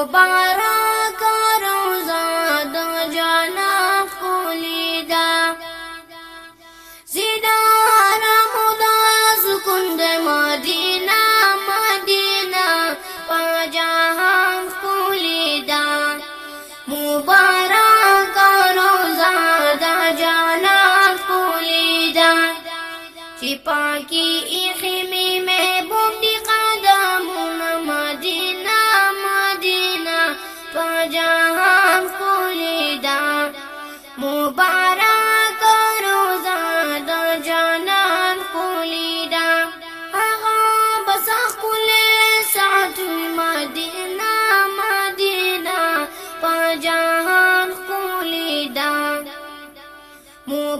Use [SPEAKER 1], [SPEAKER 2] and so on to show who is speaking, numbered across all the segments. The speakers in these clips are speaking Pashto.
[SPEAKER 1] مبارک روزا د جانا کولی دا زیدار مولا سکون د مدینه مدینه پجاهان کولی دا مبارک روزا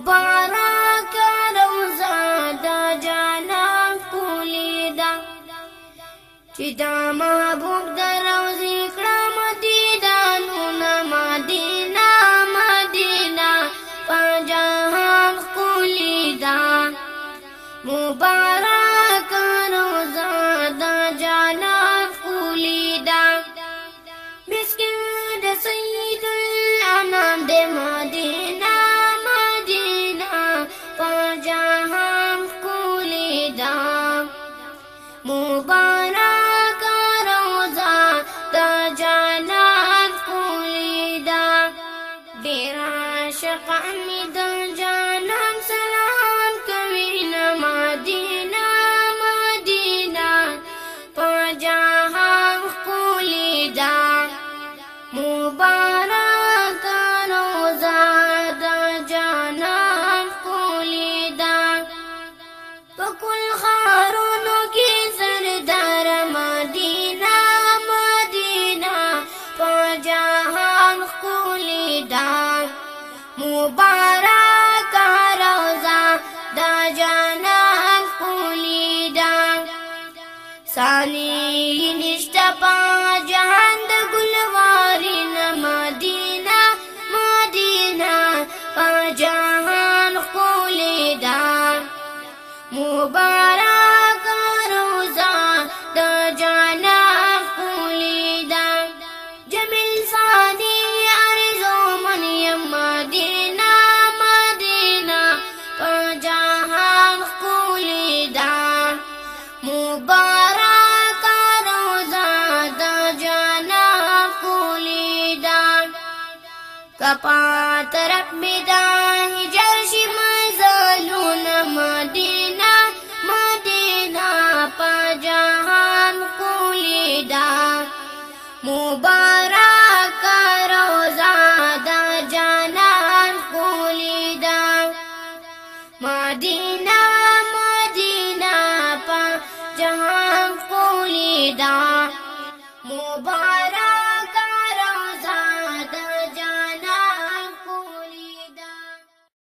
[SPEAKER 1] مبارک لو زاد جانا کولی دا چې دا فأملي مبارک روزا دا جانان کولی دا سانی نشتا پا جهان د گلواری نه مدینه مدینه پا جهان کولی دا مبارک کپا طرف می دا هجر شي مزلون مدینه مدینه په جهان کولی دا مبارک روزا دا جانان کولی دا مدینه مدینه په جهان کولی دا مبارک